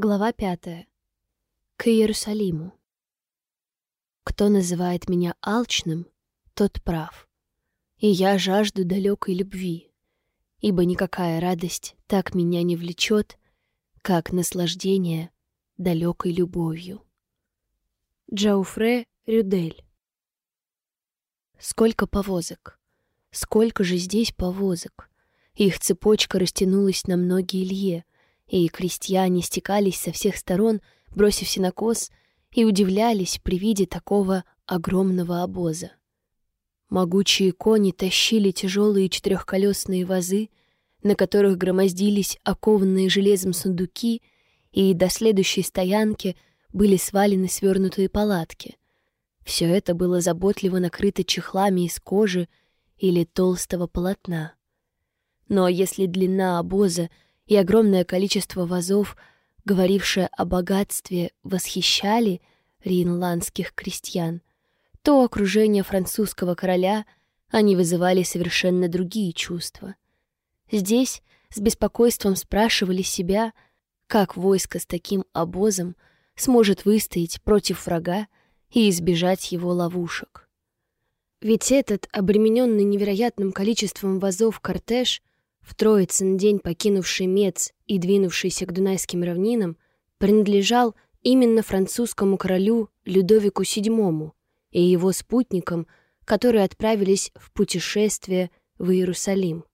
Глава пятая. К Иерусалиму. Кто называет меня алчным, тот прав. И я жажду далекой любви, ибо никакая радость так меня не влечет, как наслаждение далекой любовью. Джауфре Рюдель. Сколько повозок, сколько же здесь повозок. Их цепочка растянулась на многие лье, и крестьяне стекались со всех сторон, бросив сенокос, и удивлялись при виде такого огромного обоза. Могучие кони тащили тяжелые четырехколесные вазы, на которых громоздились окованные железом сундуки, и до следующей стоянки были свалены свернутые палатки. Все это было заботливо накрыто чехлами из кожи или толстого полотна. Но если длина обоза — и огромное количество вазов, говорившее о богатстве, восхищали ринландских крестьян, то окружение французского короля они вызывали совершенно другие чувства. Здесь с беспокойством спрашивали себя, как войско с таким обозом сможет выстоять против врага и избежать его ловушек. Ведь этот, обремененный невероятным количеством вазов кортеж, в Троицын день покинувший Мец и двинувшийся к Дунайским равнинам, принадлежал именно французскому королю Людовику VII и его спутникам, которые отправились в путешествие в Иерусалим.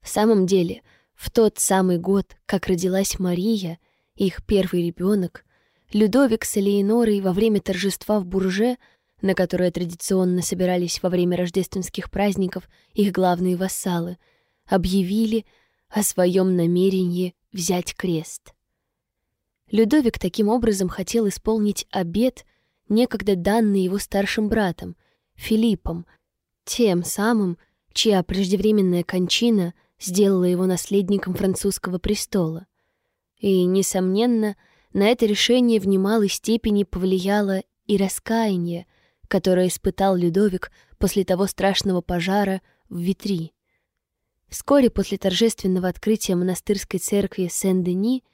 В самом деле, в тот самый год, как родилась Мария, их первый ребенок, Людовик с Элеонорой во время торжества в Бурже, на которое традиционно собирались во время рождественских праздников их главные вассалы — объявили о своем намерении взять крест. Людовик таким образом хотел исполнить обет, некогда данный его старшим братом, Филиппом, тем самым, чья преждевременная кончина сделала его наследником французского престола. И, несомненно, на это решение в немалой степени повлияло и раскаяние, которое испытал Людовик после того страшного пожара в Витри. Вскоре после торжественного открытия монастырской церкви Сен-Дени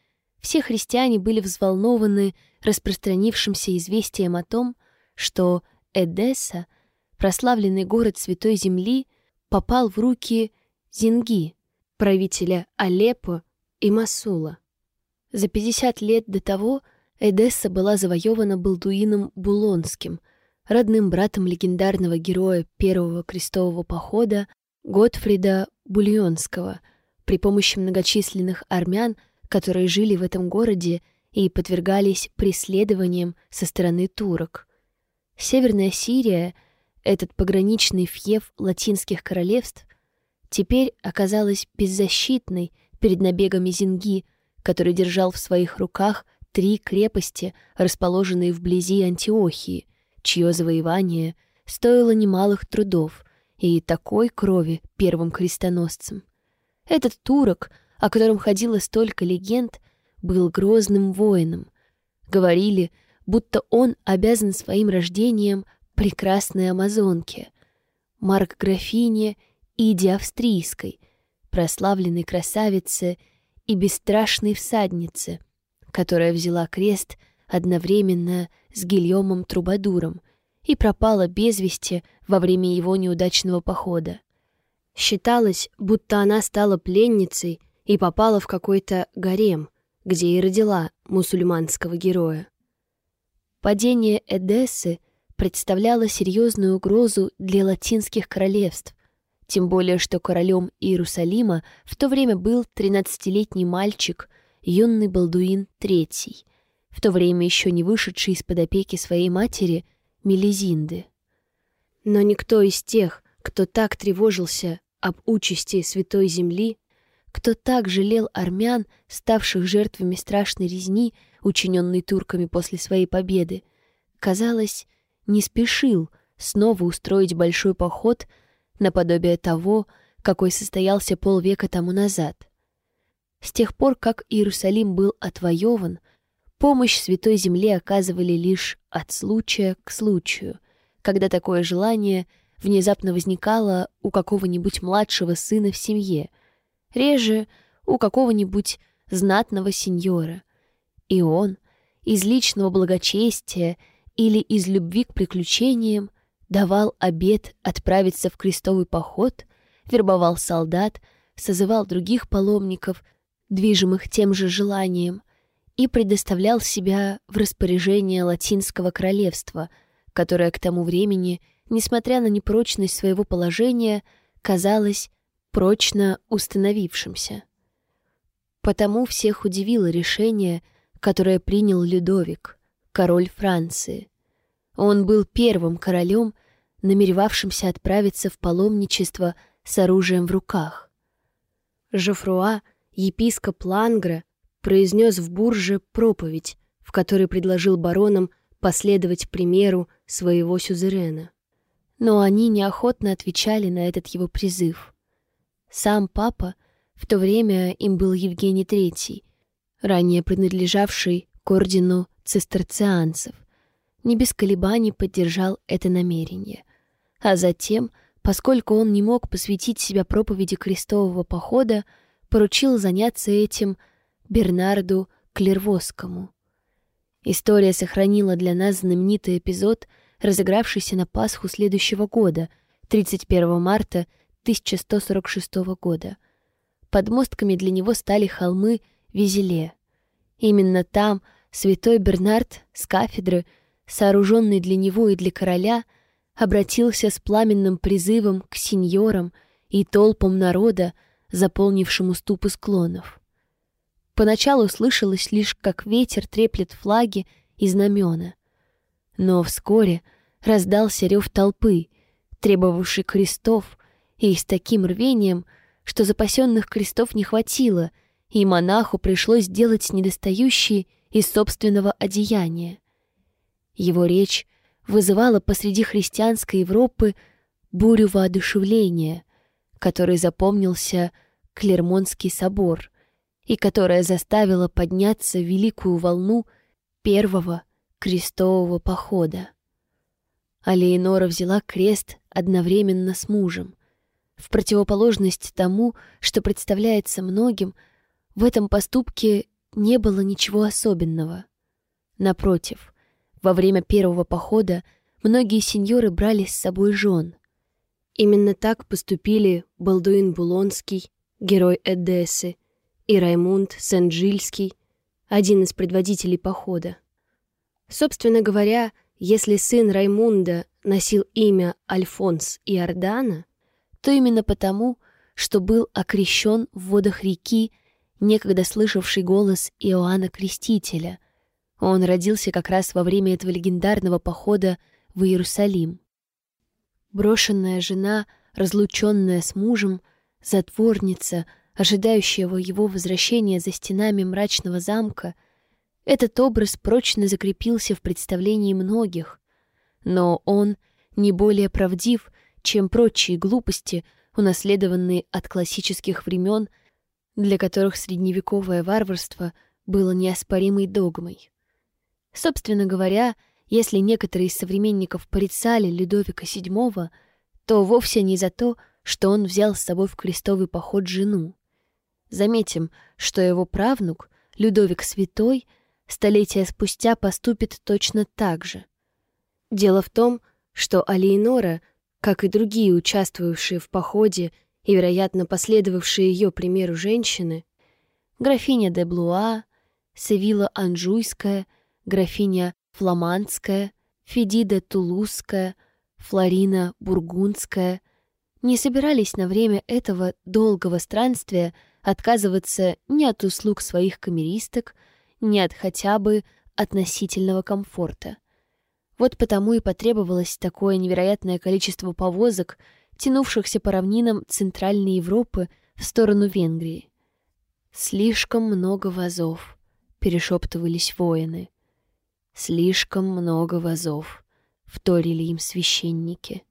все христиане были взволнованы распространившимся известием о том, что Эдесса, прославленный город Святой Земли, попал в руки Зинги, правителя Алеппо и Масула. За 50 лет до того Эдесса была завоевана Балдуином Булонским, родным братом легендарного героя Первого крестового похода Готфрида Бульонского при помощи многочисленных армян, которые жили в этом городе и подвергались преследованиям со стороны турок. Северная Сирия, этот пограничный фьев латинских королевств, теперь оказалась беззащитной перед набегами Зинги, который держал в своих руках три крепости, расположенные вблизи Антиохии, чье завоевание стоило немалых трудов, и такой крови первым крестоносцем. Этот турок, о котором ходило столько легенд, был грозным воином. Говорили, будто он обязан своим рождением прекрасной амазонке, Марк-графине Иди Австрийской, прославленной красавице и бесстрашной всаднице, которая взяла крест одновременно с Гильомом Трубадуром — и пропала без вести во время его неудачного похода. Считалось, будто она стала пленницей и попала в какой-то гарем, где и родила мусульманского героя. Падение Эдессы представляло серьезную угрозу для латинских королевств, тем более что королем Иерусалима в то время был 13-летний мальчик, юный Балдуин III, в то время еще не вышедший из-под опеки своей матери – Мелизинды. Но никто из тех, кто так тревожился об участи Святой Земли, кто так жалел армян, ставших жертвами страшной резни, учиненной турками после своей победы, казалось, не спешил снова устроить большой поход наподобие того, какой состоялся полвека тому назад. С тех пор, как Иерусалим был отвоеван, Помощь Святой Земле оказывали лишь от случая к случаю, когда такое желание внезапно возникало у какого-нибудь младшего сына в семье, реже у какого-нибудь знатного сеньора, И он из личного благочестия или из любви к приключениям давал обет отправиться в крестовый поход, вербовал солдат, созывал других паломников, движимых тем же желанием, и предоставлял себя в распоряжение Латинского королевства, которое к тому времени, несмотря на непрочность своего положения, казалось прочно установившимся. Потому всех удивило решение, которое принял Людовик, король Франции. Он был первым королем, намеревавшимся отправиться в паломничество с оружием в руках. Жофруа, епископ Лангра, произнес в Бурже проповедь, в которой предложил баронам последовать примеру своего сюзерена. Но они неохотно отвечали на этот его призыв. Сам папа, в то время им был Евгений III, ранее принадлежавший к ордену цистерцианцев, не без колебаний поддержал это намерение. А затем, поскольку он не мог посвятить себя проповеди крестового похода, поручил заняться этим Бернарду Клервосскому. История сохранила для нас знаменитый эпизод, разыгравшийся на Пасху следующего года, 31 марта 1146 года. Подмостками для него стали холмы Визеле. Именно там святой Бернард с кафедры, сооруженный для него и для короля, обратился с пламенным призывом к сеньорам и толпам народа, заполнившим уступы склонов. Поначалу слышалось лишь, как ветер треплет флаги и знамена. Но вскоре раздался рев толпы, требовавший крестов, и с таким рвением, что запасенных крестов не хватило, и монаху пришлось делать недостающие из собственного одеяния. Его речь вызывала посреди христианской Европы бурю воодушевления, который запомнился Клермонский собор и которая заставила подняться великую волну первого крестового похода. А взяла крест одновременно с мужем. В противоположность тому, что представляется многим, в этом поступке не было ничего особенного. Напротив, во время первого похода многие сеньоры брали с собой жен. Именно так поступили Балдуин Булонский, герой Эдессы, и Раймунд Сен-Джильский, один из предводителей похода. Собственно говоря, если сын Раймунда носил имя Альфонс Иордана, то именно потому, что был окрещен в водах реки, некогда слышавший голос Иоанна Крестителя. Он родился как раз во время этого легендарного похода в Иерусалим. Брошенная жена, разлученная с мужем, затворница, ожидающая его возвращения за стенами мрачного замка, этот образ прочно закрепился в представлении многих, но он не более правдив, чем прочие глупости, унаследованные от классических времен, для которых средневековое варварство было неоспоримой догмой. Собственно говоря, если некоторые из современников порицали Людовика VII, то вовсе не за то, что он взял с собой в крестовый поход жену. Заметим, что его правнук, Людовик Святой, столетия спустя поступит точно так же. Дело в том, что Алиенора — как и другие участвовавшие в походе и, вероятно, последовавшие ее примеру женщины, графиня де Блуа, Севила Анжуйская, графиня Фламандская, Федида Тулузская, Флорина Бургундская, не собирались на время этого долгого странствия отказываться ни от услуг своих камеристок, ни от хотя бы относительного комфорта. Вот потому и потребовалось такое невероятное количество повозок, тянувшихся по равнинам Центральной Европы в сторону Венгрии. «Слишком много вазов», — перешептывались воины. «Слишком много вазов», — вторили им священники.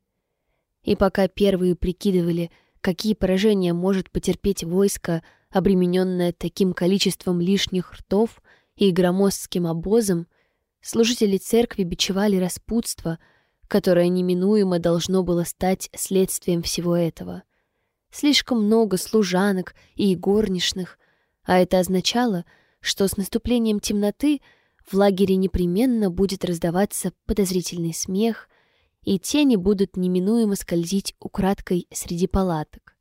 И пока первые прикидывали, какие поражения может потерпеть войско, обремененное таким количеством лишних ртов и громоздким обозом, Служители церкви бичевали распутство, которое неминуемо должно было стать следствием всего этого. Слишком много служанок и горничных, а это означало, что с наступлением темноты в лагере непременно будет раздаваться подозрительный смех, и тени будут неминуемо скользить украдкой среди палаток.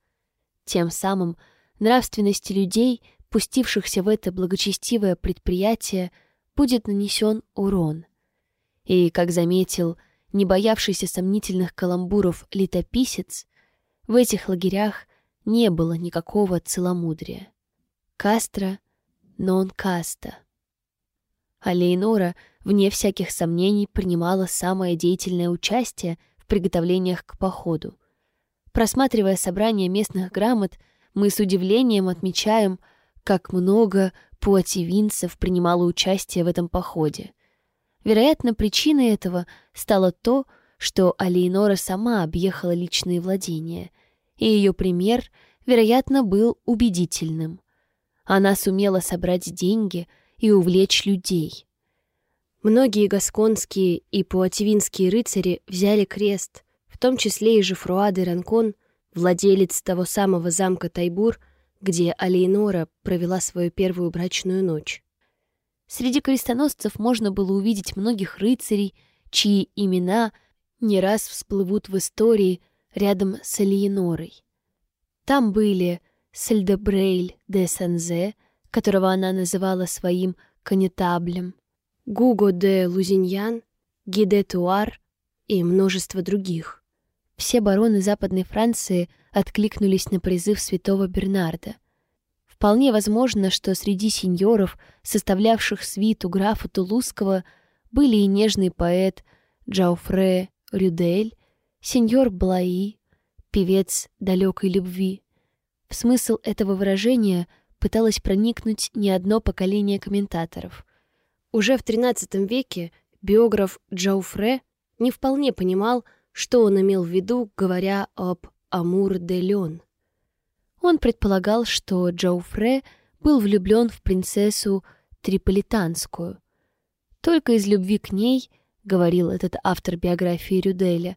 Тем самым нравственности людей, пустившихся в это благочестивое предприятие, будет нанесен урон. И, как заметил не боявшийся сомнительных каламбуров летописец, в этих лагерях не было никакого целомудрия. Кастро нон каста. А Лейнора, вне всяких сомнений, принимала самое деятельное участие в приготовлениях к походу. Просматривая собрание местных грамот, мы с удивлением отмечаем, как много пуативинцев принимало участие в этом походе. Вероятно, причиной этого стало то, что Алейнора сама объехала личные владения, и ее пример, вероятно, был убедительным. Она сумела собрать деньги и увлечь людей. Многие гасконские и пуативинские рыцари взяли крест, в том числе и Жифруа де Ранкон, владелец того самого замка Тайбур, где Алейнора провела свою первую брачную ночь. Среди крестоносцев можно было увидеть многих рыцарей, чьи имена не раз всплывут в истории рядом с Алиенорой. Там были Сальдебрейль де Санзе, которого она называла своим конетаблем, Гуго де Лузиньян, Гиде Туар и множество других. Все бароны Западной Франции откликнулись на призыв святого Бернарда. Вполне возможно, что среди сеньоров, составлявших свиту графа Тулузского, были и нежный поэт Джауфре Рюдель, сеньор Блаи, певец далекой любви, в смысл этого выражения пыталось проникнуть не одно поколение комментаторов. Уже в XIII веке биограф Джауфре не вполне понимал, что он имел в виду, говоря об «Амур де Лен». Он предполагал, что Джауфре был влюблен в принцессу Триполитанскую. Только из любви к ней, говорил этот автор биографии Рюделя,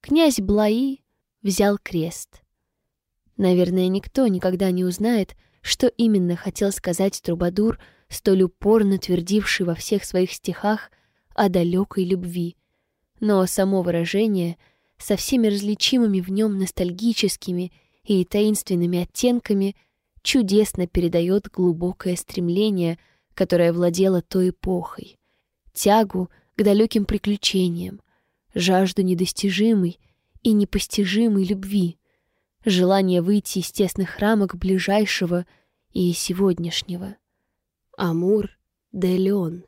князь Блаи взял крест. Наверное, никто никогда не узнает, что именно хотел сказать Трубадур, столь упорно твердивший во всех своих стихах о далекой любви. Но само выражение, со всеми различимыми в нем ностальгическими и таинственными оттенками, чудесно передает глубокое стремление, которое владело той эпохой, тягу к далеким приключениям, жажду недостижимой и непостижимой любви — желание выйти из тесных рамок ближайшего и сегодняшнего. Амур де Леон.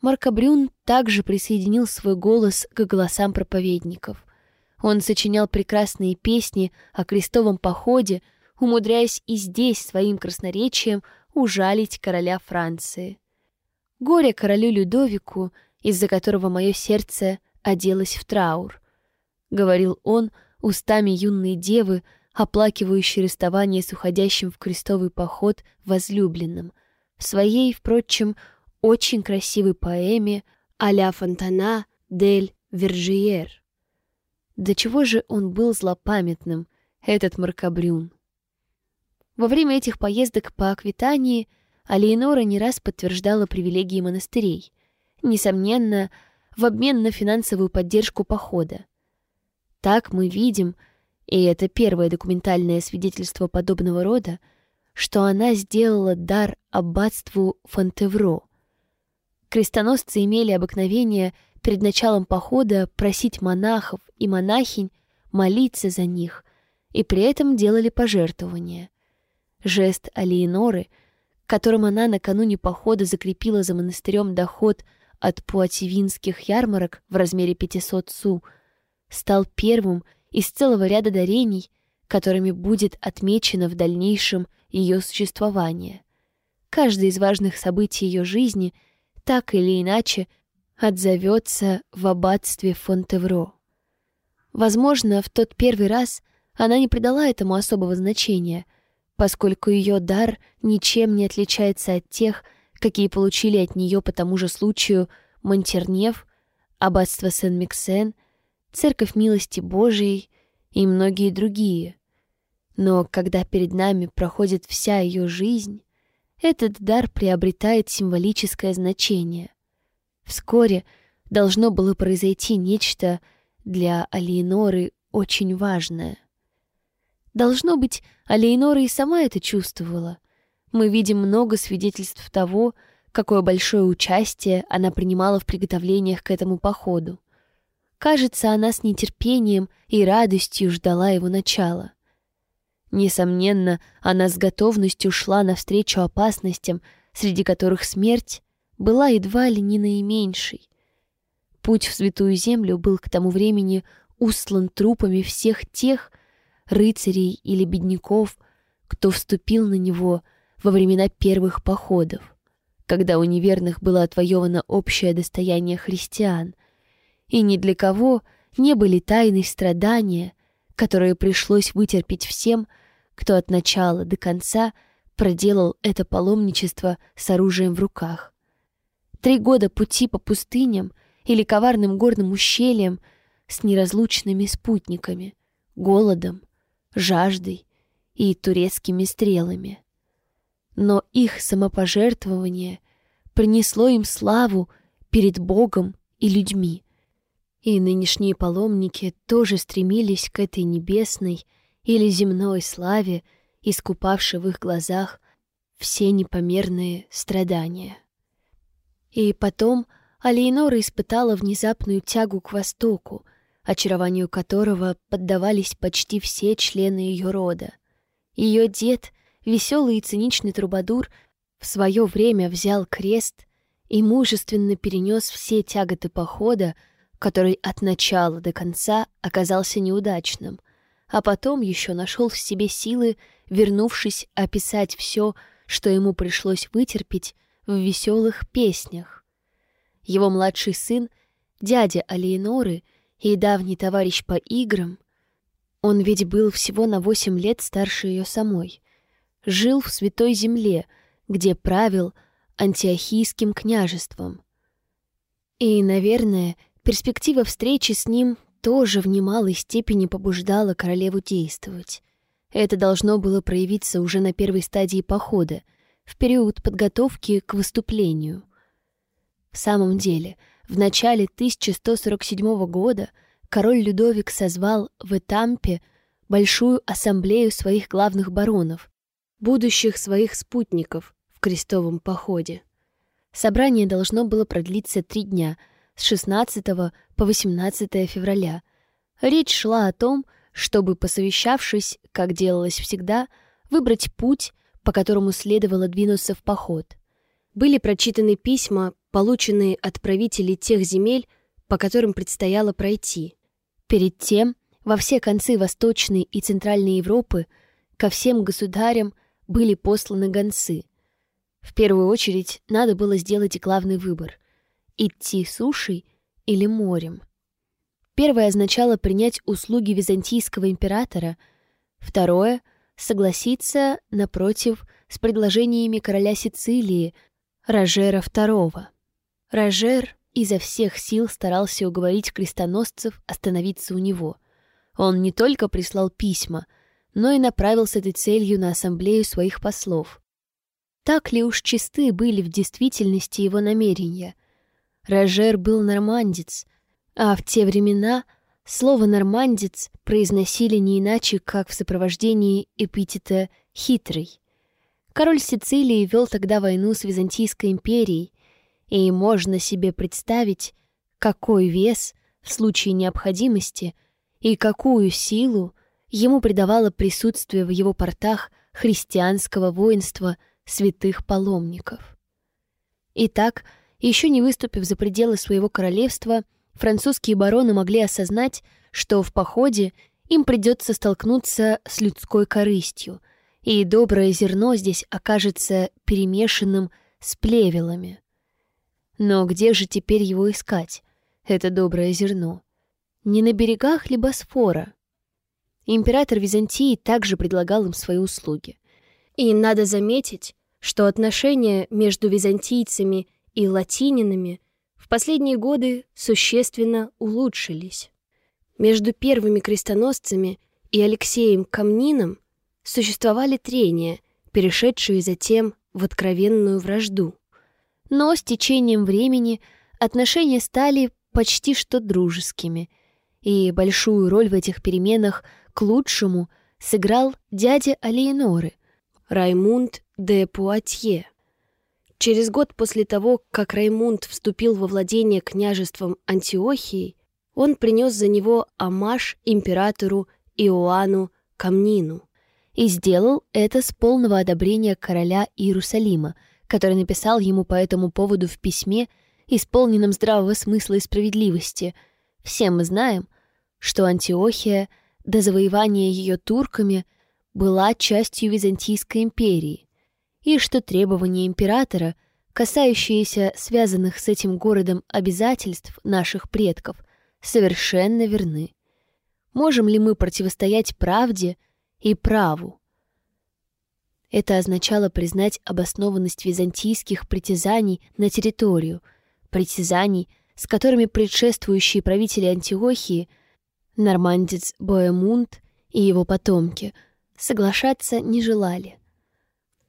Маркобрюн также присоединил свой голос к голосам проповедников. Он сочинял прекрасные песни о крестовом походе, умудряясь и здесь своим красноречием ужалить короля Франции. Горе королю Людовику, из-за которого мое сердце оделось в траур, — говорил он, — устами юной девы, оплакивающей расставание с уходящим в крестовый поход возлюбленным, в своей, впрочем, очень красивой поэме «А-ля Фонтана дель Вержиер». До чего же он был злопамятным, этот Маркабрюн. Во время этих поездок по Аквитании Алиенора не раз подтверждала привилегии монастырей, несомненно, в обмен на финансовую поддержку похода. Так мы видим, и это первое документальное свидетельство подобного рода, что она сделала дар аббатству Фонтевро. Крестоносцы имели обыкновение перед началом похода просить монахов и монахинь молиться за них, и при этом делали пожертвования. Жест Алиеноры, которым она накануне похода закрепила за монастырем доход от пуативинских ярмарок в размере 500 су — стал первым из целого ряда дарений, которыми будет отмечено в дальнейшем ее существование. Каждое из важных событий ее жизни так или иначе отзовется в аббатстве Фонтевро. Возможно, в тот первый раз она не придала этому особого значения, поскольку ее дар ничем не отличается от тех, какие получили от нее по тому же случаю Монтернев, аббатство Сен-Миксен Церковь Милости Божией и многие другие. Но когда перед нами проходит вся ее жизнь, этот дар приобретает символическое значение. Вскоре должно было произойти нечто для Алиеноры очень важное. Должно быть, Алиенора и сама это чувствовала. Мы видим много свидетельств того, какое большое участие она принимала в приготовлениях к этому походу. Кажется, она с нетерпением и радостью ждала его начала. Несомненно, она с готовностью шла навстречу опасностям, среди которых смерть была едва ли не наименьшей. Путь в Святую Землю был к тому времени устлан трупами всех тех рыцарей или бедняков, кто вступил на него во времена первых походов, когда у неверных было отвоевано общее достояние христиан, и ни для кого не были тайны страдания, которые пришлось вытерпеть всем, кто от начала до конца проделал это паломничество с оружием в руках. Три года пути по пустыням или коварным горным ущельям с неразлучными спутниками, голодом, жаждой и турецкими стрелами. Но их самопожертвование принесло им славу перед Богом и людьми. И нынешние паломники тоже стремились к этой небесной или земной славе, искупавшей в их глазах все непомерные страдания. И потом Алейнора испытала внезапную тягу к Востоку, очарованию которого поддавались почти все члены ее рода. Ее дед, веселый и циничный трубадур, в свое время взял крест и мужественно перенес все тяготы похода, который от начала до конца оказался неудачным, а потом еще нашел в себе силы, вернувшись описать все, что ему пришлось вытерпеть в веселых песнях. Его младший сын, дядя Алиеноры и давний товарищ по играм, он ведь был всего на восемь лет старше ее самой, жил в Святой Земле, где правил антиохийским княжеством. И, наверное, перспектива встречи с ним тоже в немалой степени побуждала королеву действовать. Это должно было проявиться уже на первой стадии похода, в период подготовки к выступлению. В самом деле, в начале 1147 года король Людовик созвал в Этампе большую ассамблею своих главных баронов, будущих своих спутников в крестовом походе. Собрание должно было продлиться три дня — с 16 по 18 февраля. Речь шла о том, чтобы, посовещавшись, как делалось всегда, выбрать путь, по которому следовало двинуться в поход. Были прочитаны письма, полученные от правителей тех земель, по которым предстояло пройти. Перед тем, во все концы Восточной и Центральной Европы ко всем государям были посланы гонцы. В первую очередь надо было сделать главный выбор идти сушей или морем. Первое означало принять услуги византийского императора, второе — согласиться, напротив, с предложениями короля Сицилии, Рожера II. Рожер изо всех сил старался уговорить крестоносцев остановиться у него. Он не только прислал письма, но и направил с этой целью на ассамблею своих послов. Так ли уж чисты были в действительности его намерения — Рожер был нормандец, а в те времена слово «нормандец» произносили не иначе, как в сопровождении эпитета «хитрый». Король Сицилии вел тогда войну с Византийской империей, и можно себе представить, какой вес в случае необходимости и какую силу ему придавало присутствие в его портах христианского воинства святых паломников. Итак, еще не выступив за пределы своего королевства, французские бароны могли осознать, что в походе им придется столкнуться с людской корыстью, и доброе зерно здесь окажется перемешанным с плевелами. Но где же теперь его искать, это доброе зерно? Не на берегах ли Босфора? Император Византии также предлагал им свои услуги. И надо заметить, что отношения между византийцами и латининами в последние годы существенно улучшились. Между первыми крестоносцами и Алексеем Камнином существовали трения, перешедшие затем в откровенную вражду. Но с течением времени отношения стали почти что дружескими, и большую роль в этих переменах к лучшему сыграл дядя Алиеноры, Раймунд де Пуатье. Через год после того, как Раймунд вступил во владение княжеством Антиохии, он принес за него амаш императору Иоанну Камнину и сделал это с полного одобрения короля Иерусалима, который написал ему по этому поводу в письме, исполненном здравого смысла и справедливости. Все мы знаем, что Антиохия до завоевания ее турками была частью Византийской империи, и что требования императора, касающиеся связанных с этим городом обязательств наших предков, совершенно верны. Можем ли мы противостоять правде и праву? Это означало признать обоснованность византийских притязаний на территорию, притязаний, с которыми предшествующие правители Антиохии, нормандец Боэмунд и его потомки, соглашаться не желали.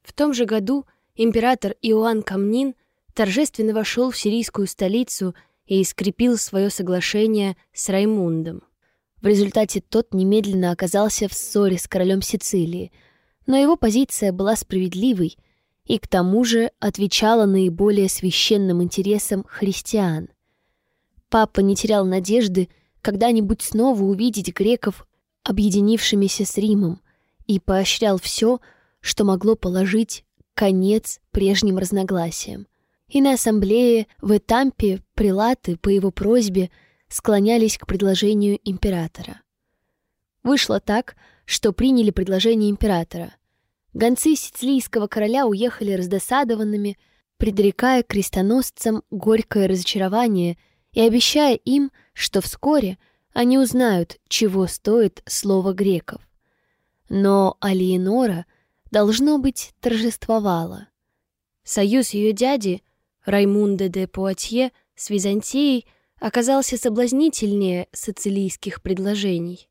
В том же году император Иоанн Камнин торжественно вошел в сирийскую столицу и скрепил свое соглашение с Раймундом. В результате тот немедленно оказался в ссоре с королем Сицилии, но его позиция была справедливой и к тому же отвечала наиболее священным интересам христиан. Папа не терял надежды когда-нибудь снова увидеть греков объединившимися с Римом и поощрял все, что могло положить конец прежним разногласиям. И на ассамблее в Этампе прилаты по его просьбе – склонялись к предложению императора. Вышло так, что приняли предложение императора. Гонцы сицилийского короля уехали раздосадованными, предрекая крестоносцам горькое разочарование и обещая им, что вскоре они узнают, чего стоит слово греков. Но Алиенора, должно быть, торжествовала. Союз ее дяди, Раймунда де Пуатье, с Византией оказался соблазнительнее сицилийских предложений.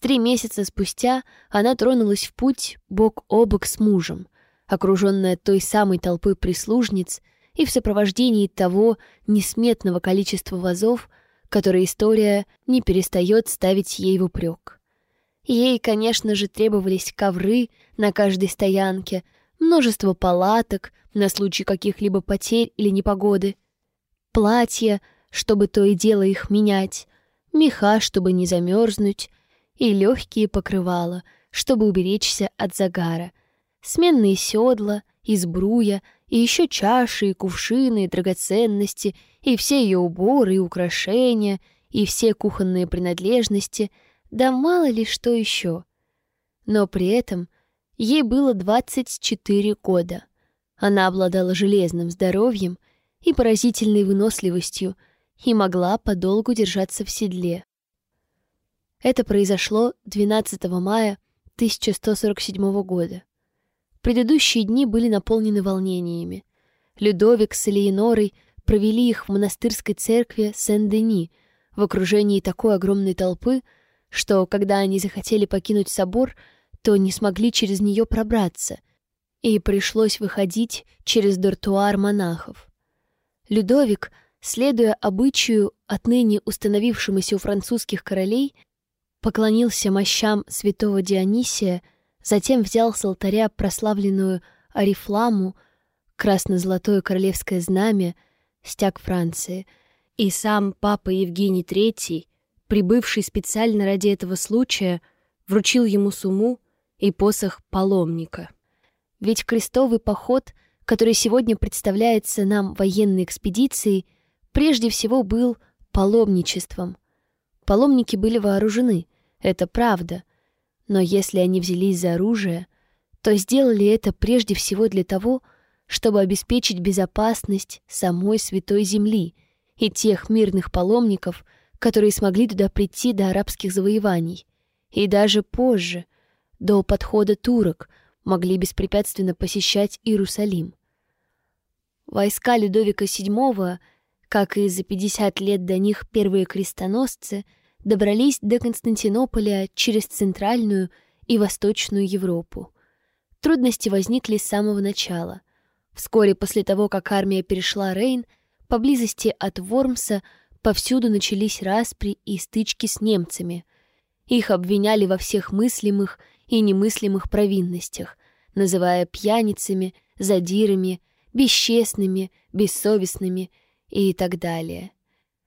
Три месяца спустя она тронулась в путь бок о бок с мужем, окруженная той самой толпой прислужниц и в сопровождении того несметного количества вазов, которые история не перестает ставить ей в упрек. Ей, конечно же, требовались ковры на каждой стоянке, множество палаток на случай каких-либо потерь или непогоды, платья, чтобы то и дело их менять, меха, чтобы не замерзнуть, и легкие покрывала, чтобы уберечься от загара, сменные седла, избруя, и еще чаши, и кувшины, и драгоценности, и все ее уборы и украшения, и все кухонные принадлежности, да мало ли что еще. Но при этом ей было 24 года. Она обладала железным здоровьем и поразительной выносливостью, и могла подолгу держаться в седле. Это произошло 12 мая 1147 года. Предыдущие дни были наполнены волнениями. Людовик с Элеонорой провели их в монастырской церкви Сен-Дени в окружении такой огромной толпы, что, когда они захотели покинуть собор, то не смогли через нее пробраться, и пришлось выходить через дортуар монахов. Людовик — следуя обычаю, отныне установившемуся у французских королей, поклонился мощам святого Дионисия, затем взял с алтаря прославленную Арифламу, красно-золотое королевское знамя, стяг Франции, и сам папа Евгений III, прибывший специально ради этого случая, вручил ему суму и посох паломника. Ведь крестовый поход, который сегодня представляется нам военной экспедицией — прежде всего был паломничеством. Паломники были вооружены, это правда, но если они взялись за оружие, то сделали это прежде всего для того, чтобы обеспечить безопасность самой Святой Земли и тех мирных паломников, которые смогли туда прийти до арабских завоеваний, и даже позже, до подхода турок, могли беспрепятственно посещать Иерусалим. Войска Людовика VII как и за 50 лет до них первые крестоносцы, добрались до Константинополя через Центральную и Восточную Европу. Трудности возникли с самого начала. Вскоре после того, как армия перешла Рейн, поблизости от Вормса повсюду начались распри и стычки с немцами. Их обвиняли во всех мыслимых и немыслимых провинностях, называя пьяницами, задирами, бесчестными, бессовестными и так далее.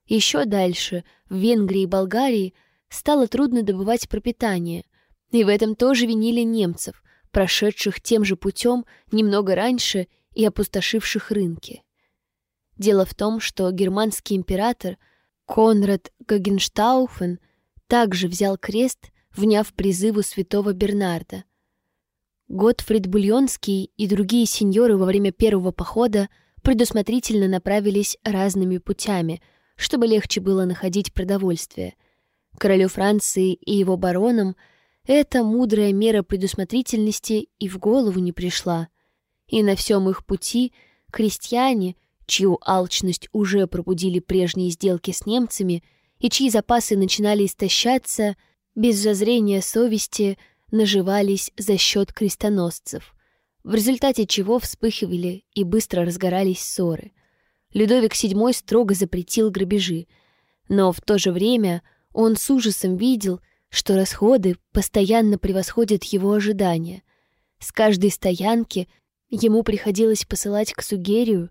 Еще дальше, в Венгрии и Болгарии, стало трудно добывать пропитание, и в этом тоже винили немцев, прошедших тем же путем немного раньше и опустошивших рынки. Дело в том, что германский император Конрад Гагенштауфен также взял крест, вняв призыву святого Бернарда. Готфрид Бульонский и другие сеньоры во время первого похода предусмотрительно направились разными путями, чтобы легче было находить продовольствие. Королю Франции и его баронам эта мудрая мера предусмотрительности и в голову не пришла. И на всем их пути крестьяне, чью алчность уже пробудили прежние сделки с немцами и чьи запасы начинали истощаться, без зазрения совести наживались за счет крестоносцев, в результате чего вспыхивали и быстро разгорались ссоры. Людовик VII строго запретил грабежи, но в то же время он с ужасом видел, что расходы постоянно превосходят его ожидания. С каждой стоянки ему приходилось посылать к Сугерию,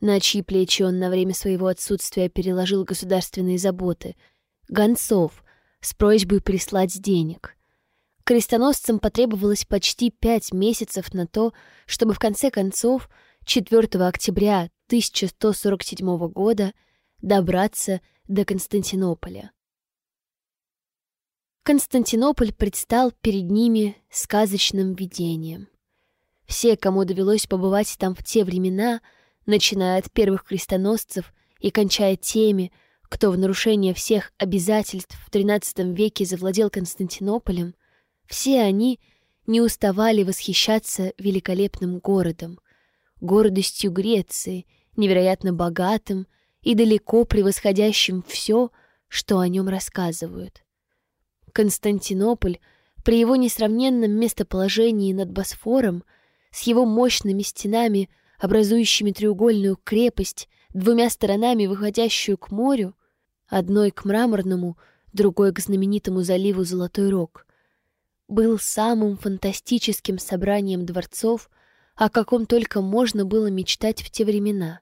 на чьи плечи он на время своего отсутствия переложил государственные заботы, гонцов с просьбой прислать денег. Крестоносцам потребовалось почти пять месяцев на то, чтобы в конце концов 4 октября 1147 года добраться до Константинополя. Константинополь предстал перед ними сказочным видением. Все, кому довелось побывать там в те времена, начиная от первых крестоносцев и кончая теми, кто в нарушение всех обязательств в XIII веке завладел Константинополем, все они не уставали восхищаться великолепным городом, гордостью Греции, невероятно богатым и далеко превосходящим все, что о нем рассказывают. Константинополь при его несравненном местоположении над Босфором, с его мощными стенами, образующими треугольную крепость, двумя сторонами выходящую к морю, одной к мраморному, другой к знаменитому заливу Золотой Рог, был самым фантастическим собранием дворцов, о каком только можно было мечтать в те времена.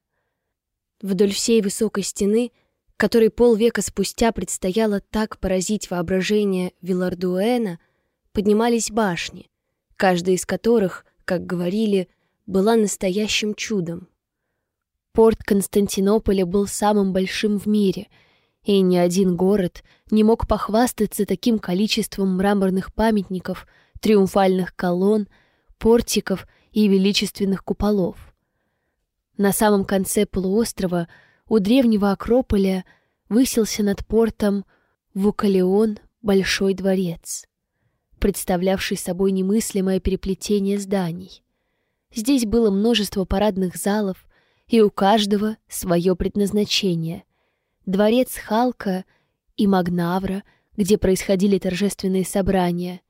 Вдоль всей высокой стены — которой полвека спустя предстояло так поразить воображение Вилардуэна, поднимались башни, каждая из которых, как говорили, была настоящим чудом. Порт Константинополя был самым большим в мире, и ни один город не мог похвастаться таким количеством мраморных памятников, триумфальных колонн, портиков и величественных куполов. На самом конце полуострова — у древнего Акрополя высился над портом Вукалеон Большой дворец, представлявший собой немыслимое переплетение зданий. Здесь было множество парадных залов, и у каждого свое предназначение. Дворец Халка и Магнавра, где происходили торжественные собрания,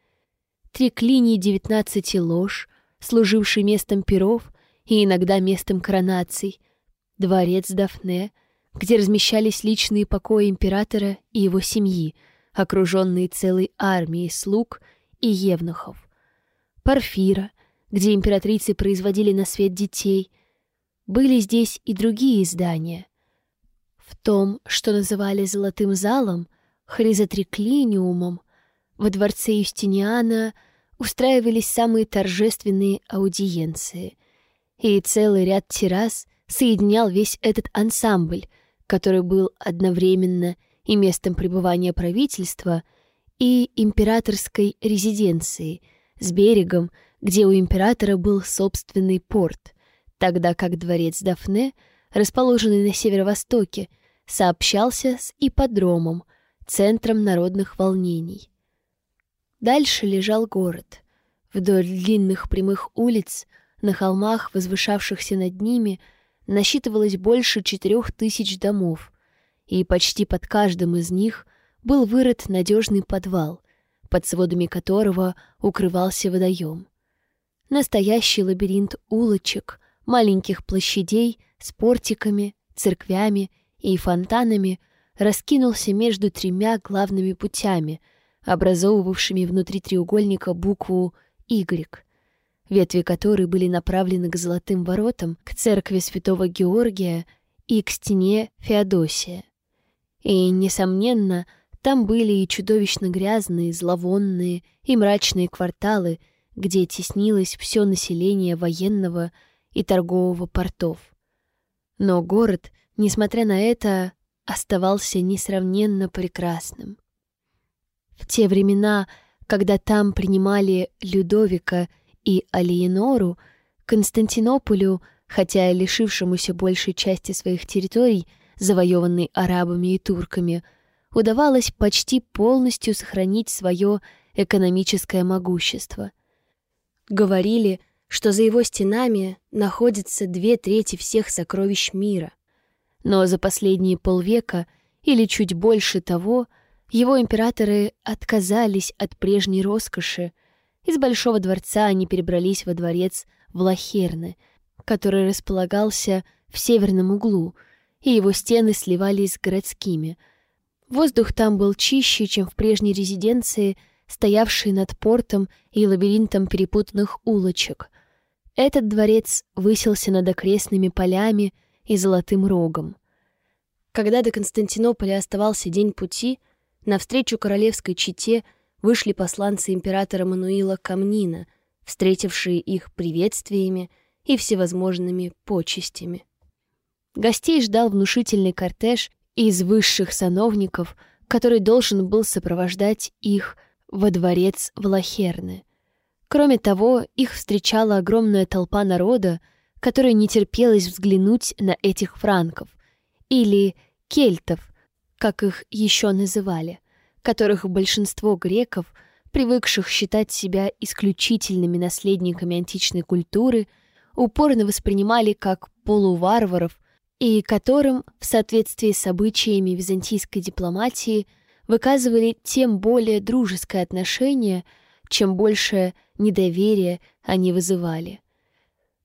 три клинии девятнадцати лож, служивший местом перов и иногда местом коронаций — дворец Дафне, где размещались личные покои императора и его семьи, окруженные целой армией слуг и евнухов. Парфира, где императрицы производили на свет детей. Были здесь и другие здания. В том, что называли «золотым залом», хризотриклиниумом, во дворце Юстиниана устраивались самые торжественные аудиенции, и целый ряд террас соединял весь этот ансамбль, который был одновременно и местом пребывания правительства, и императорской резиденцией, с берегом, где у императора был собственный порт, тогда как дворец Дафне, расположенный на северо-востоке, сообщался с ипподромом, центром народных волнений. Дальше лежал город. Вдоль длинных прямых улиц, на холмах, возвышавшихся над ними — насчитывалось больше четырех тысяч домов, и почти под каждым из них был вырыт надежный подвал, под сводами которого укрывался водоем. Настоящий лабиринт улочек, маленьких площадей с портиками, церквями и фонтанами раскинулся между тремя главными путями, образовывавшими внутри треугольника букву «Y», ветви которой были направлены к золотым воротам, к церкви святого Георгия и к стене Феодосия. И, несомненно, там были и чудовищно грязные, зловонные и мрачные кварталы, где теснилось все население военного и торгового портов. Но город, несмотря на это, оставался несравненно прекрасным. В те времена, когда там принимали Людовика и Алиенору, Константинополю, хотя и лишившемуся большей части своих территорий, завоеванной арабами и турками, удавалось почти полностью сохранить свое экономическое могущество. Говорили, что за его стенами находятся две трети всех сокровищ мира. Но за последние полвека или чуть больше того его императоры отказались от прежней роскоши. Из Большого дворца они перебрались во дворец Влахерны, который располагался в северном углу, и его стены сливались с городскими. Воздух там был чище, чем в прежней резиденции, стоявшей над портом и лабиринтом перепутанных улочек. Этот дворец высился над окрестными полями и золотым рогом. Когда до Константинополя оставался день пути, навстречу королевской чете вышли посланцы императора Мануила Камнина, встретившие их приветствиями и всевозможными почестями. Гостей ждал внушительный кортеж из высших сановников, который должен был сопровождать их во дворец Влахерны — Кроме того, их встречала огромная толпа народа, которая не терпелась взглянуть на этих франков, или кельтов, как их еще называли, которых большинство греков, привыкших считать себя исключительными наследниками античной культуры, упорно воспринимали как полуварваров и которым, в соответствии с обычаями византийской дипломатии, выказывали тем более дружеское отношение, чем больше недоверия они вызывали.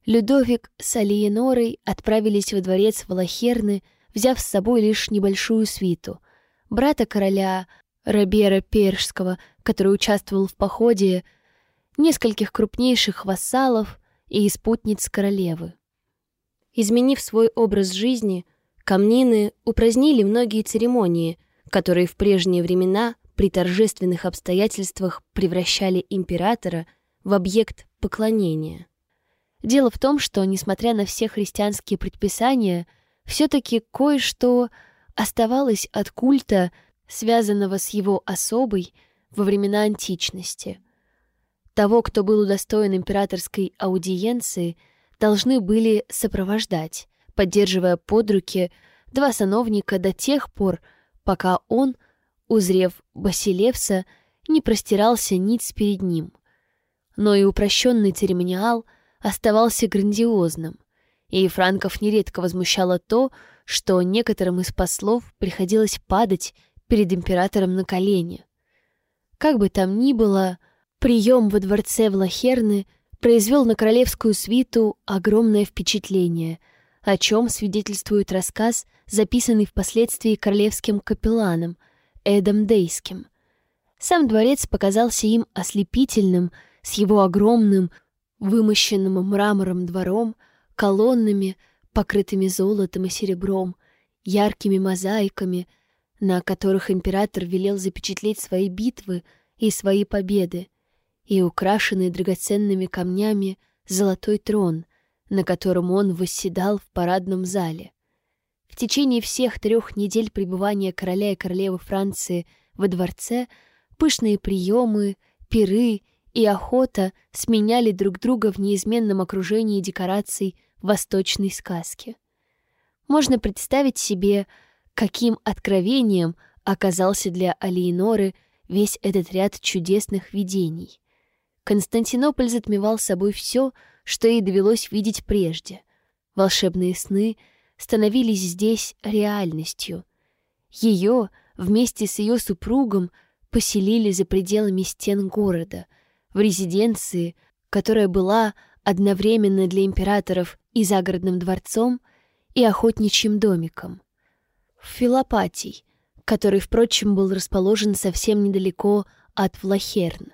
Людовик с Алиенорой отправились во дворец Валахерны, взяв с собой лишь небольшую свиту. Брата короля Робера Першского, который участвовал в походе, нескольких крупнейших вассалов и спутниц королевы. Изменив свой образ жизни, камнины упразднили многие церемонии, которые в прежние времена при торжественных обстоятельствах превращали императора – в объект поклонения. Дело в том, что, несмотря на все христианские предписания, все-таки кое-что оставалось от культа, связанного с его особой во времена античности. Того, кто был удостоен императорской аудиенции, должны были сопровождать, поддерживая под руки два сановника до тех пор, пока он, узрев Басилевса, не простирался ниц перед ним но и упрощенный церемониал оставался грандиозным, и Франков нередко возмущало то, что некоторым из послов приходилось падать перед императором на колени. Как бы там ни было, прием во дворце Влахерны произвел на королевскую свиту огромное впечатление, о чем свидетельствует рассказ, записанный впоследствии королевским капелланом Эдом Дейским. Сам дворец показался им ослепительным — с его огромным, вымощенным мрамором двором, колоннами, покрытыми золотом и серебром, яркими мозаиками, на которых император велел запечатлеть свои битвы и свои победы, и украшенный драгоценными камнями золотой трон, на котором он восседал в парадном зале. В течение всех трех недель пребывания короля и королевы Франции во дворце пышные приемы, пиры и охота сменяли друг друга в неизменном окружении декораций восточной сказки. Можно представить себе, каким откровением оказался для Алиеноры весь этот ряд чудесных видений. Константинополь затмевал собой все, что ей довелось видеть прежде. Волшебные сны становились здесь реальностью. Ее вместе с ее супругом поселили за пределами стен города — в резиденции, которая была одновременно для императоров и загородным дворцом, и охотничьим домиком. Филопатий, который, впрочем, был расположен совсем недалеко от Влахерн.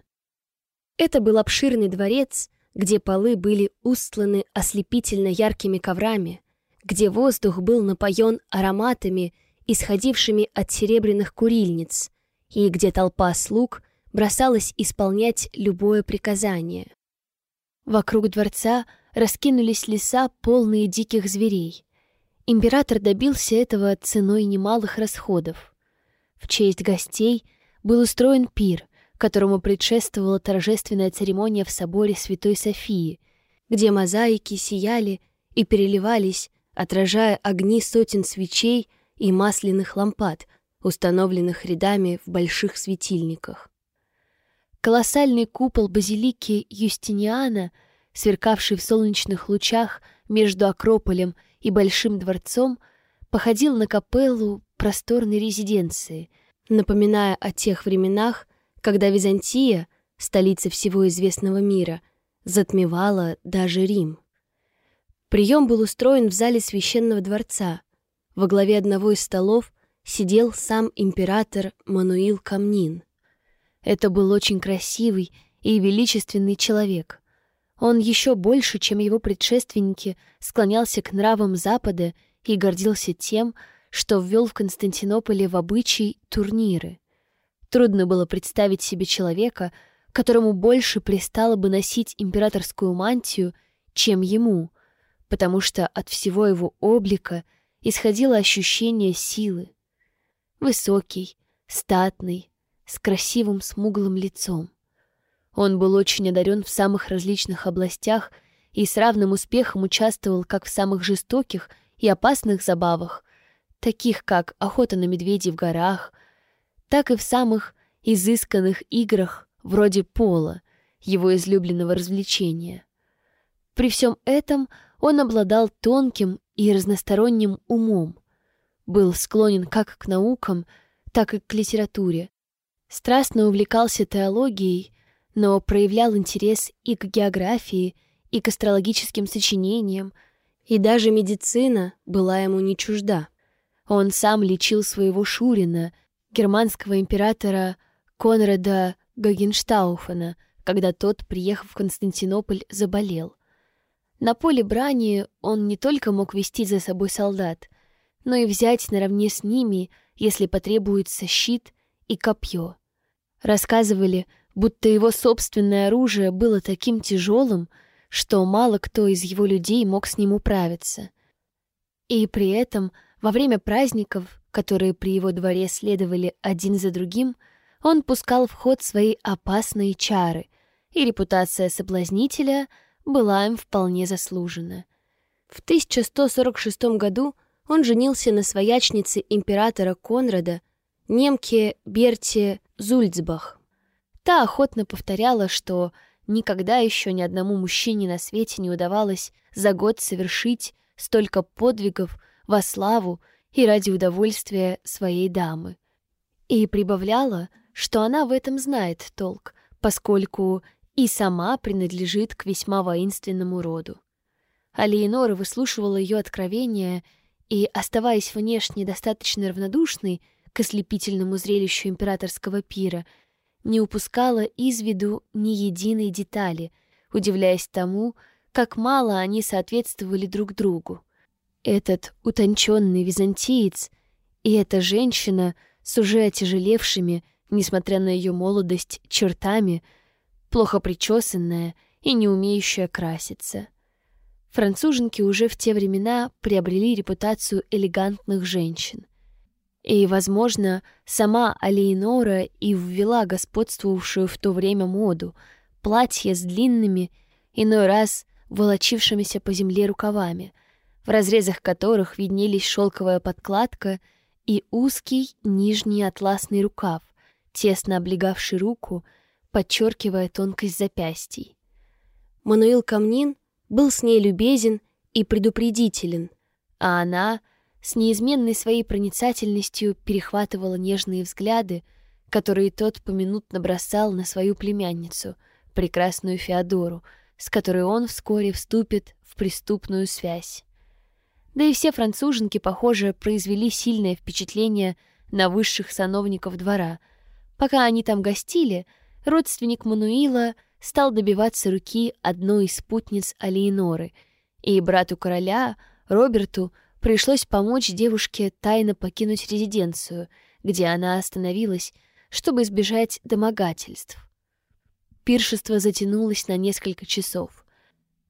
Это был обширный дворец, где полы были устланы ослепительно яркими коврами, где воздух был напоен ароматами, исходившими от серебряных курильниц, и где толпа слуг бросалась исполнять любое приказание. Вокруг дворца раскинулись леса, полные диких зверей. Император добился этого ценой немалых расходов. В честь гостей был устроен пир, которому предшествовала торжественная церемония в соборе Святой Софии, где мозаики сияли и переливались, отражая огни сотен свечей и масляных лампад, установленных рядами в больших светильниках. Колоссальный купол базилики Юстиниана, сверкавший в солнечных лучах между Акрополем и Большим дворцом, походил на капеллу просторной резиденции, напоминая о тех временах, когда Византия, столица всего известного мира, затмевала даже Рим. Прием был устроен в зале священного дворца. Во главе одного из столов сидел сам император Мануил Камнин. Это был очень красивый и величественный человек. Он еще больше, чем его предшественники, склонялся к нравам Запада и гордился тем, что ввел в Константинополе в обычай турниры. Трудно было представить себе человека, которому больше пристало бы носить императорскую мантию, чем ему, потому что от всего его облика исходило ощущение силы. Высокий, статный, с красивым смуглым лицом. Он был очень одарен в самых различных областях и с равным успехом участвовал как в самых жестоких и опасных забавах, таких как охота на медведей в горах, так и в самых изысканных играх вроде пола, его излюбленного развлечения. При всем этом он обладал тонким и разносторонним умом, был склонен как к наукам, так и к литературе, Страстно увлекался теологией, но проявлял интерес и к географии, и к астрологическим сочинениям, и даже медицина была ему не чужда. Он сам лечил своего Шурина, германского императора Конрада Гагенштауфена, когда тот, приехав в Константинополь, заболел. На поле брани он не только мог вести за собой солдат, но и взять наравне с ними, если потребуется щит и копье. Рассказывали, будто его собственное оружие было таким тяжелым, что мало кто из его людей мог с ним управиться. И при этом во время праздников, которые при его дворе следовали один за другим, он пускал в ход свои опасные чары, и репутация соблазнителя была им вполне заслужена. В 1146 году он женился на своячнице императора Конрада, немке Берте Зульцбах. Та охотно повторяла, что никогда еще ни одному мужчине на свете не удавалось за год совершить столько подвигов во славу и ради удовольствия своей дамы. И прибавляла, что она в этом знает толк, поскольку и сама принадлежит к весьма воинственному роду. Алиенора выслушивала ее откровения и, оставаясь внешне достаточно равнодушной, к ослепительному зрелищу императорского пира, не упускала из виду ни единой детали, удивляясь тому, как мало они соответствовали друг другу. Этот утонченный византиец и эта женщина с уже отяжелевшими, несмотря на ее молодость, чертами, плохо причесанная и не умеющая краситься. Француженки уже в те времена приобрели репутацию элегантных женщин. И, возможно, сама Алейнора и ввела господствовавшую в то время моду — платье с длинными, иной раз волочившимися по земле рукавами, в разрезах которых виднелись шелковая подкладка и узкий нижний атласный рукав, тесно облегавший руку, подчеркивая тонкость запястий. Мануил Камнин был с ней любезен и предупредителен, а она — с неизменной своей проницательностью перехватывала нежные взгляды, которые тот поминутно бросал на свою племянницу, прекрасную Феодору, с которой он вскоре вступит в преступную связь. Да и все француженки, похоже, произвели сильное впечатление на высших сановников двора. Пока они там гостили, родственник Мануила стал добиваться руки одной из спутниц Алиеноры, и брату короля, Роберту, пришлось помочь девушке тайно покинуть резиденцию, где она остановилась, чтобы избежать домогательств. Пиршество затянулось на несколько часов.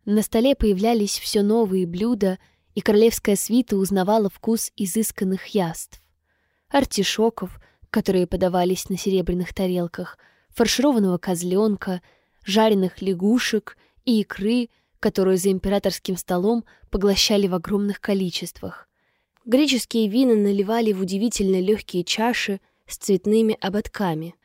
На столе появлялись все новые блюда, и королевская свита узнавала вкус изысканных яств. Артишоков, которые подавались на серебряных тарелках, фаршированного козленка, жареных лягушек и икры, которую за императорским столом поглощали в огромных количествах. Греческие вина наливали в удивительно легкие чаши с цветными ободками,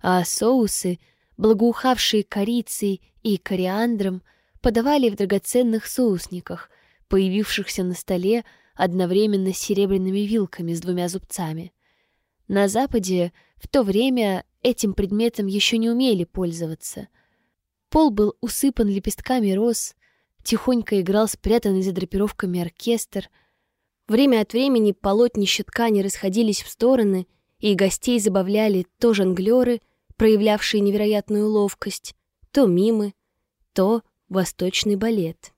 а соусы — благоухавшие корицей и кориандром, подавали в драгоценных соусниках, появившихся на столе одновременно с серебряными вилками с двумя зубцами. На Западе в то время этим предметом еще не умели пользоваться. Пол был усыпан лепестками роз, тихонько играл спрятанный за драпировками оркестр. Время от времени полотнища ткани расходились в стороны, и гостей забавляли то жонглеры — проявлявшие невероятную ловкость, то мимы, то восточный балет.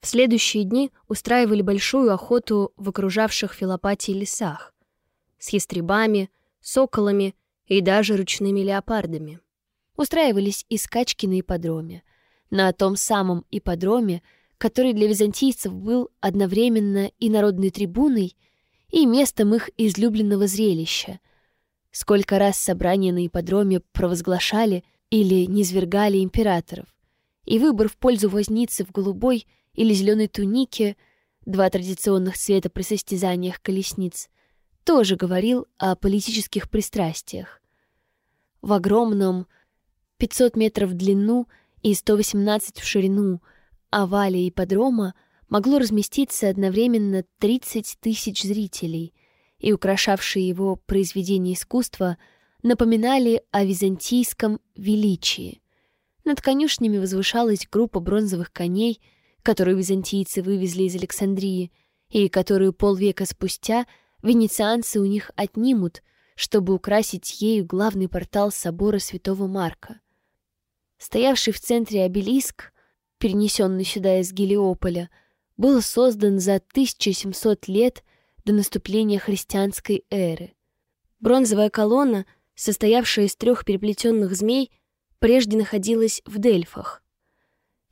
В следующие дни устраивали большую охоту в окружавших Филопатии лесах с ястребами, соколами и даже ручными леопардами. Устраивались и скачки на ипподроме, на том самом ипподроме, который для византийцев был одновременно и народной трибуной, и местом их излюбленного зрелища — Сколько раз собрания на ипподроме провозглашали или низвергали императоров. И выбор в пользу возницы в голубой или зеленой тунике, два традиционных цвета при состязаниях колесниц, тоже говорил о политических пристрастиях. В огромном 500 метров в длину и 118 в ширину овале ипподрома могло разместиться одновременно 30 тысяч зрителей — и украшавшие его произведения искусства напоминали о византийском величии. Над конюшнями возвышалась группа бронзовых коней, которую византийцы вывезли из Александрии, и которую полвека спустя венецианцы у них отнимут, чтобы украсить ею главный портал собора святого Марка. Стоявший в центре обелиск, перенесенный сюда из Гелиополя, был создан за 1700 лет до наступления христианской эры. Бронзовая колонна, состоявшая из трех переплетенных змей, прежде находилась в Дельфах.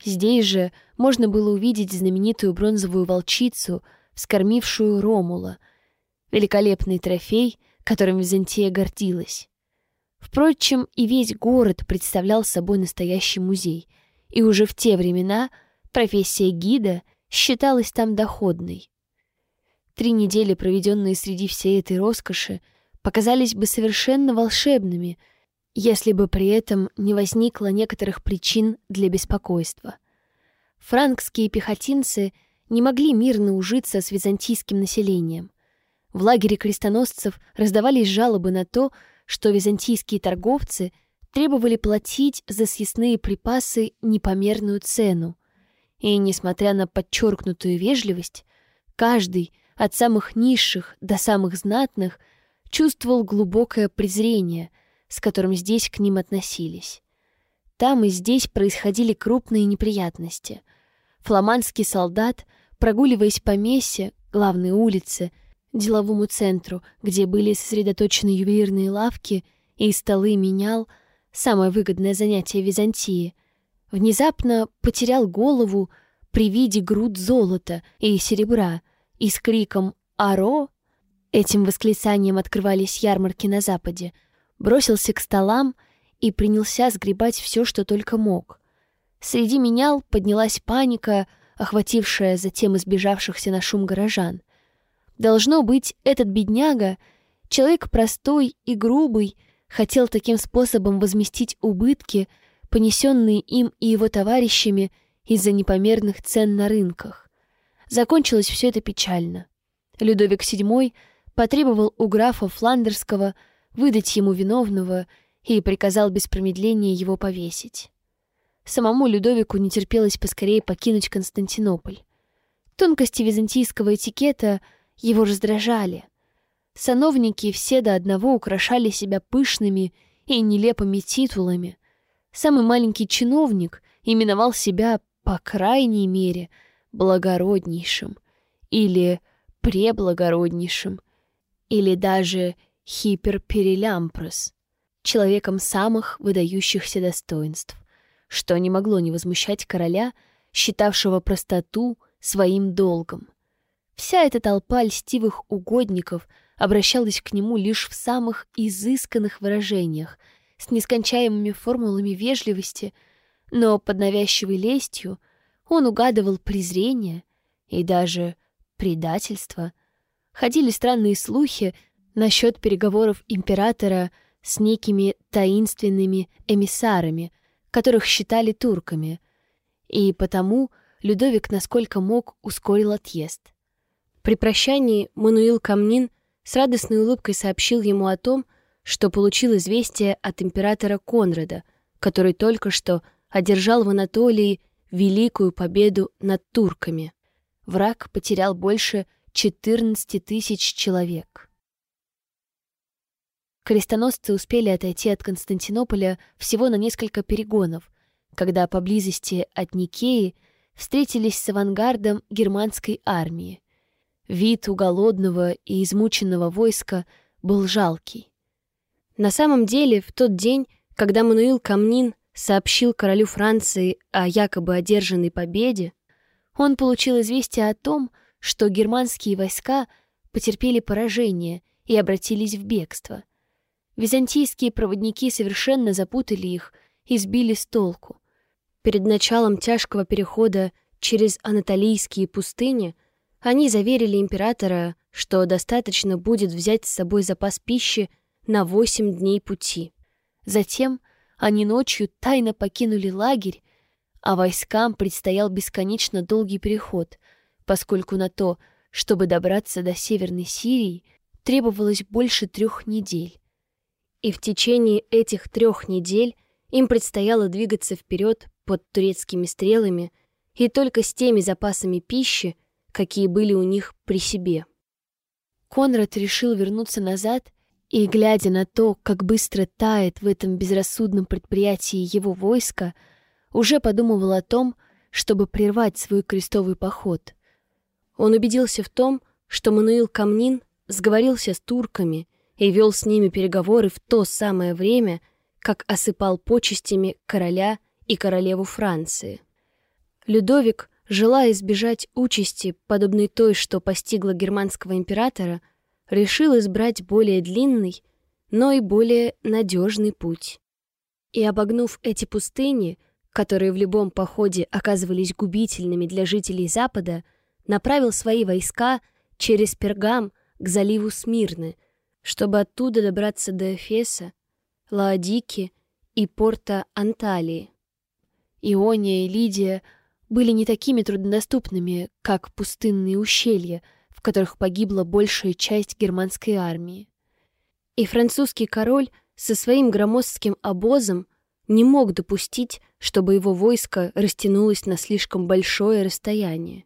Здесь же можно было увидеть знаменитую бронзовую волчицу, вскормившую Ромула, великолепный трофей, которым Византия гордилась. Впрочем, и весь город представлял собой настоящий музей, и уже в те времена профессия гида считалась там доходной. Три недели, проведенные среди всей этой роскоши, показались бы совершенно волшебными, если бы при этом не возникло некоторых причин для беспокойства. Франкские пехотинцы не могли мирно ужиться с византийским населением. В лагере крестоносцев раздавались жалобы на то, что византийские торговцы требовали платить за съестные припасы непомерную цену. И, несмотря на подчеркнутую вежливость, каждый, от самых низших до самых знатных, чувствовал глубокое презрение, с которым здесь к ним относились. Там и здесь происходили крупные неприятности. Фламандский солдат, прогуливаясь по Мессе, главной улице, деловому центру, где были сосредоточены ювелирные лавки и столы менял, самое выгодное занятие Византии, внезапно потерял голову при виде груд золота и серебра, и с криком «Аро!» этим восклицанием открывались ярмарки на Западе, бросился к столам и принялся сгребать все, что только мог. Среди менял поднялась паника, охватившая затем избежавшихся на шум горожан. Должно быть, этот бедняга, человек простой и грубый, хотел таким способом возместить убытки, понесенные им и его товарищами из-за непомерных цен на рынках. Закончилось все это печально. Людовик VII потребовал у графа Фландерского выдать ему виновного и приказал без промедления его повесить. Самому Людовику не терпелось поскорее покинуть Константинополь. Тонкости византийского этикета его раздражали. Сановники все до одного украшали себя пышными и нелепыми титулами. Самый маленький чиновник именовал себя, по крайней мере, благороднейшим или преблагороднейшим, или даже хиперперелямпрос, человеком самых выдающихся достоинств, что не могло не возмущать короля, считавшего простоту своим долгом. Вся эта толпа льстивых угодников обращалась к нему лишь в самых изысканных выражениях, с нескончаемыми формулами вежливости, но под навязчивой лестью он угадывал презрение и даже предательство. Ходили странные слухи насчет переговоров императора с некими таинственными эмиссарами, которых считали турками, и потому Людовик, насколько мог, ускорил отъезд. При прощании Мануил Камнин с радостной улыбкой сообщил ему о том, что получил известие от императора Конрада, который только что одержал в Анатолии великую победу над турками. Враг потерял больше 14 тысяч человек. Крестоносцы успели отойти от Константинополя всего на несколько перегонов, когда поблизости от Никеи встретились с авангардом германской армии. Вид у голодного и измученного войска был жалкий. На самом деле, в тот день, когда Мануил Камнин сообщил королю Франции о якобы одержанной победе, он получил известие о том, что германские войска потерпели поражение и обратились в бегство. Византийские проводники совершенно запутали их и сбили с толку. Перед началом тяжкого перехода через анатолийские пустыни они заверили императора, что достаточно будет взять с собой запас пищи на восемь дней пути. Затем они ночью тайно покинули лагерь, а войскам предстоял бесконечно долгий переход, поскольку на то, чтобы добраться до Северной Сирии, требовалось больше трех недель. И в течение этих трех недель им предстояло двигаться вперед под турецкими стрелами и только с теми запасами пищи, какие были у них при себе. Конрад решил вернуться назад и, глядя на то, как быстро тает в этом безрассудном предприятии его войско, уже подумывал о том, чтобы прервать свой крестовый поход. Он убедился в том, что Мануил Камнин сговорился с турками и вел с ними переговоры в то самое время, как осыпал почестями короля и королеву Франции. Людовик, желая избежать участи, подобной той, что постигла германского императора, решил избрать более длинный, но и более надежный путь. И обогнув эти пустыни, которые в любом походе оказывались губительными для жителей Запада, направил свои войска через Пергам к заливу Смирны — чтобы оттуда добраться до Эфеса, Лаодики и порта Анталии. Иония и Лидия были не такими труднодоступными, как пустынные ущелья, в которых погибла большая часть германской армии. И французский король со своим громоздким обозом не мог допустить, чтобы его войско растянулось на слишком большое расстояние.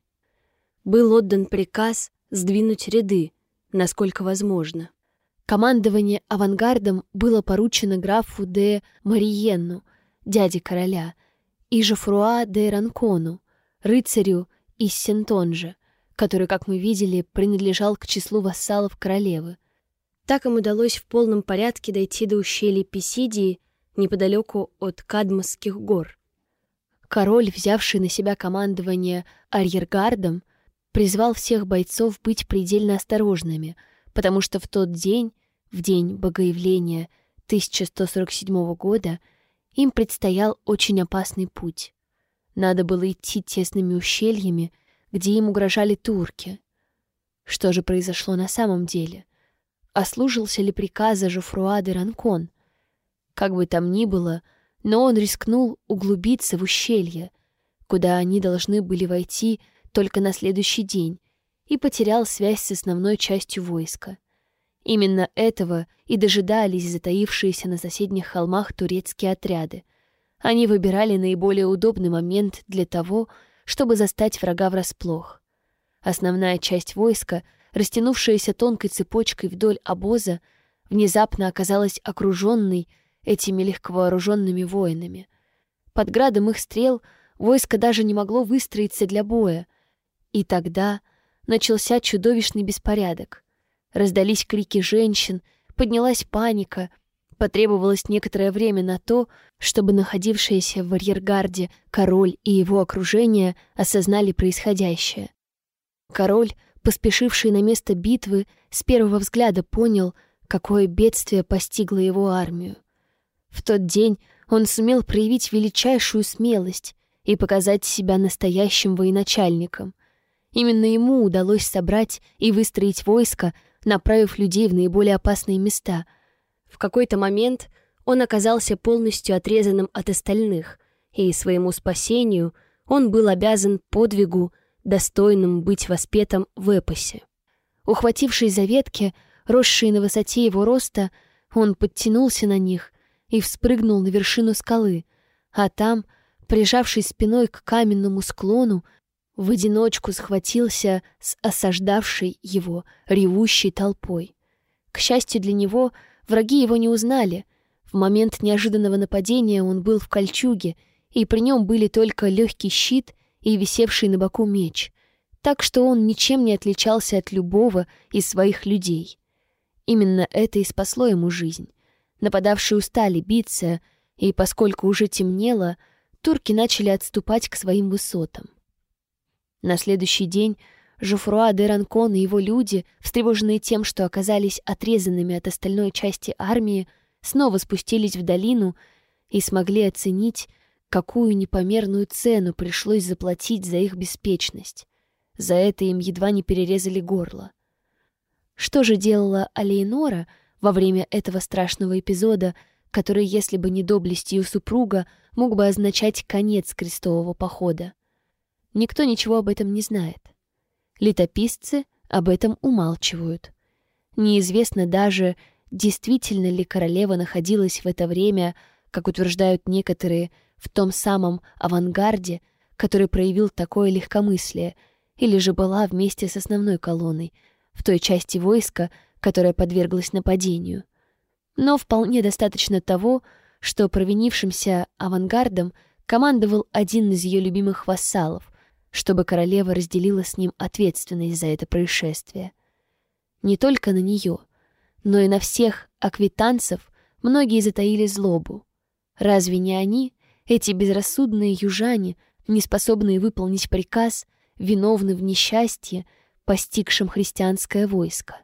Был отдан приказ сдвинуть ряды, насколько возможно. Командование авангардом было поручено графу де Мариенну, дяде короля, и Жофруа де Ранкону, рыцарю из Сентонжа, который, как мы видели, принадлежал к числу вассалов королевы. Так им удалось в полном порядке дойти до ущелья Писидии неподалеку от Кадмосских гор. Король, взявший на себя командование арьергардом, призвал всех бойцов быть предельно осторожными — потому что в тот день, в день Богоявления 1147 года, им предстоял очень опасный путь. Надо было идти тесными ущельями, где им угрожали турки. Что же произошло на самом деле? Ослужился ли приказа Жофруа де Ранкон? Как бы там ни было, но он рискнул углубиться в ущелье, куда они должны были войти только на следующий день, и потерял связь с основной частью войска. Именно этого и дожидались затаившиеся на соседних холмах турецкие отряды. Они выбирали наиболее удобный момент для того, чтобы застать врага врасплох. Основная часть войска, растянувшаяся тонкой цепочкой вдоль обоза, внезапно оказалась окруженной этими легковооруженными воинами. Под градом их стрел войско даже не могло выстроиться для боя. И тогда начался чудовищный беспорядок. Раздались крики женщин, поднялась паника — Потребовалось некоторое время на то, чтобы находившиеся в арьергарде король и его окружение осознали происходящее. Король, поспешивший на место битвы, с первого взгляда понял, какое бедствие постигло его армию. В тот день он сумел проявить величайшую смелость и показать себя настоящим военачальником. Именно ему удалось собрать и выстроить войско, направив людей в наиболее опасные места — в какой-то момент он оказался полностью отрезанным от остальных, и своему спасению он был обязан подвигу, достойным быть воспетым в эпосе. Ухватившись за ветки, росшие на высоте его роста, он подтянулся на них и вспрыгнул на вершину скалы, а там, прижавшись спиной к каменному склону, в одиночку схватился с осаждавшей его ревущей толпой. К счастью для него, Враги его не узнали. В момент неожиданного нападения он был в кольчуге, и при нем были только легкий щит и висевший на боку меч, так что он ничем не отличался от любого из своих людей. Именно это и спасло ему жизнь. Нападавшие устали биться, и поскольку уже темнело, турки начали отступать к своим высотам. На следующий день Жофруа де Ранкон и его люди, встревоженные тем, что оказались отрезанными от остальной части армии, снова спустились в долину и смогли оценить, какую непомерную цену пришлось заплатить за их беспечность. За это им едва не перерезали горло. Что же делала Алейнора во время этого страшного эпизода, который, если бы не доблесть ее супруга, мог бы означать конец крестового похода? Никто ничего об этом не знает. Летописцы об этом умалчивают. Неизвестно даже, действительно ли королева находилась в это время, как утверждают некоторые, в том самом авангарде, который проявил такое легкомыслие, или же была вместе с основной колонной, в той части войска, которая подверглась нападению. Но вполне достаточно того, что провинившимся авангардом командовал один из ее любимых вассалов, чтобы королева разделила с ним ответственность за это происшествие. Не только на нее, но и на всех аквитанцев многие затаили злобу. Разве не они, эти безрассудные южане, не способные выполнить приказ, виновны в несчастье, постигшем христианское войско?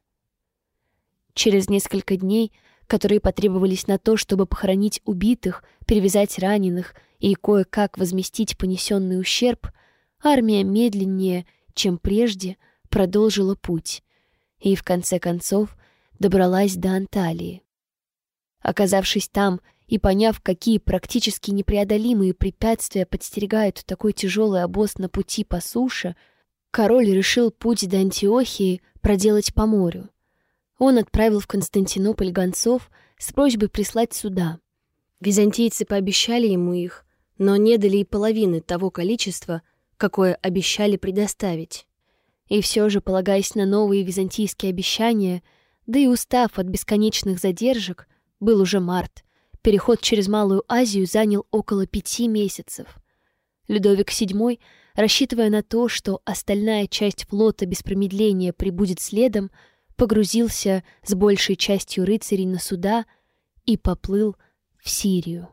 Через несколько дней, которые потребовались на то, чтобы похоронить убитых, перевязать раненых и кое-как возместить понесенный ущерб — армия медленнее, чем прежде, продолжила путь и, в конце концов, добралась до Анталии. Оказавшись там и поняв, какие практически непреодолимые препятствия подстерегают такой тяжелый обоз на пути по суше, король решил путь до Антиохии проделать по морю. Он отправил в Константинополь гонцов с просьбой прислать суда. Византийцы пообещали ему их, но не дали и половины того количества, какое обещали предоставить. И все же, полагаясь на новые византийские обещания, да и устав от бесконечных задержек, был уже март, переход через Малую Азию занял около пяти месяцев. Людовик VII, рассчитывая на то, что остальная часть флота без промедления прибудет следом, погрузился с большей частью рыцарей на суда и поплыл в Сирию.